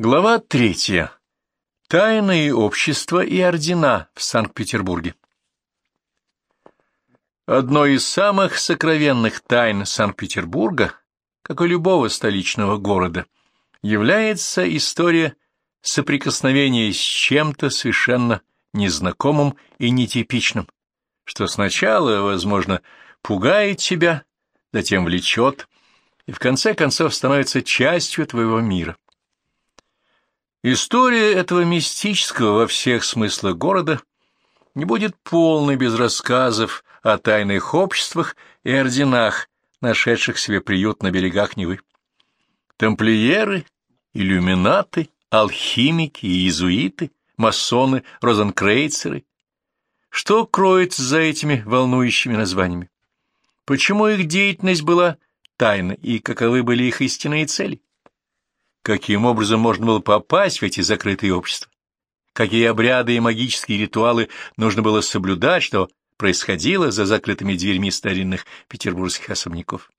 Глава третья. Тайные общества и ордена в Санкт-Петербурге. Одной из самых сокровенных тайн Санкт-Петербурга, как и любого столичного города, является история соприкосновения с чем-то совершенно незнакомым и нетипичным, что сначала, возможно, пугает тебя, затем влечет и в конце концов становится частью твоего мира. История этого мистического во всех смыслах города не будет полной без рассказов о тайных обществах и орденах, нашедших себе приют на берегах Невы. Тамплиеры, иллюминаты, алхимики и иезуиты, масоны, розенкрейцеры. Что кроется за этими волнующими названиями? Почему их деятельность была тайна и каковы были их истинные цели? Каким образом можно было попасть в эти закрытые общества, какие обряды и магические ритуалы нужно было соблюдать, что происходило за закрытыми дверьми старинных петербургских особняков.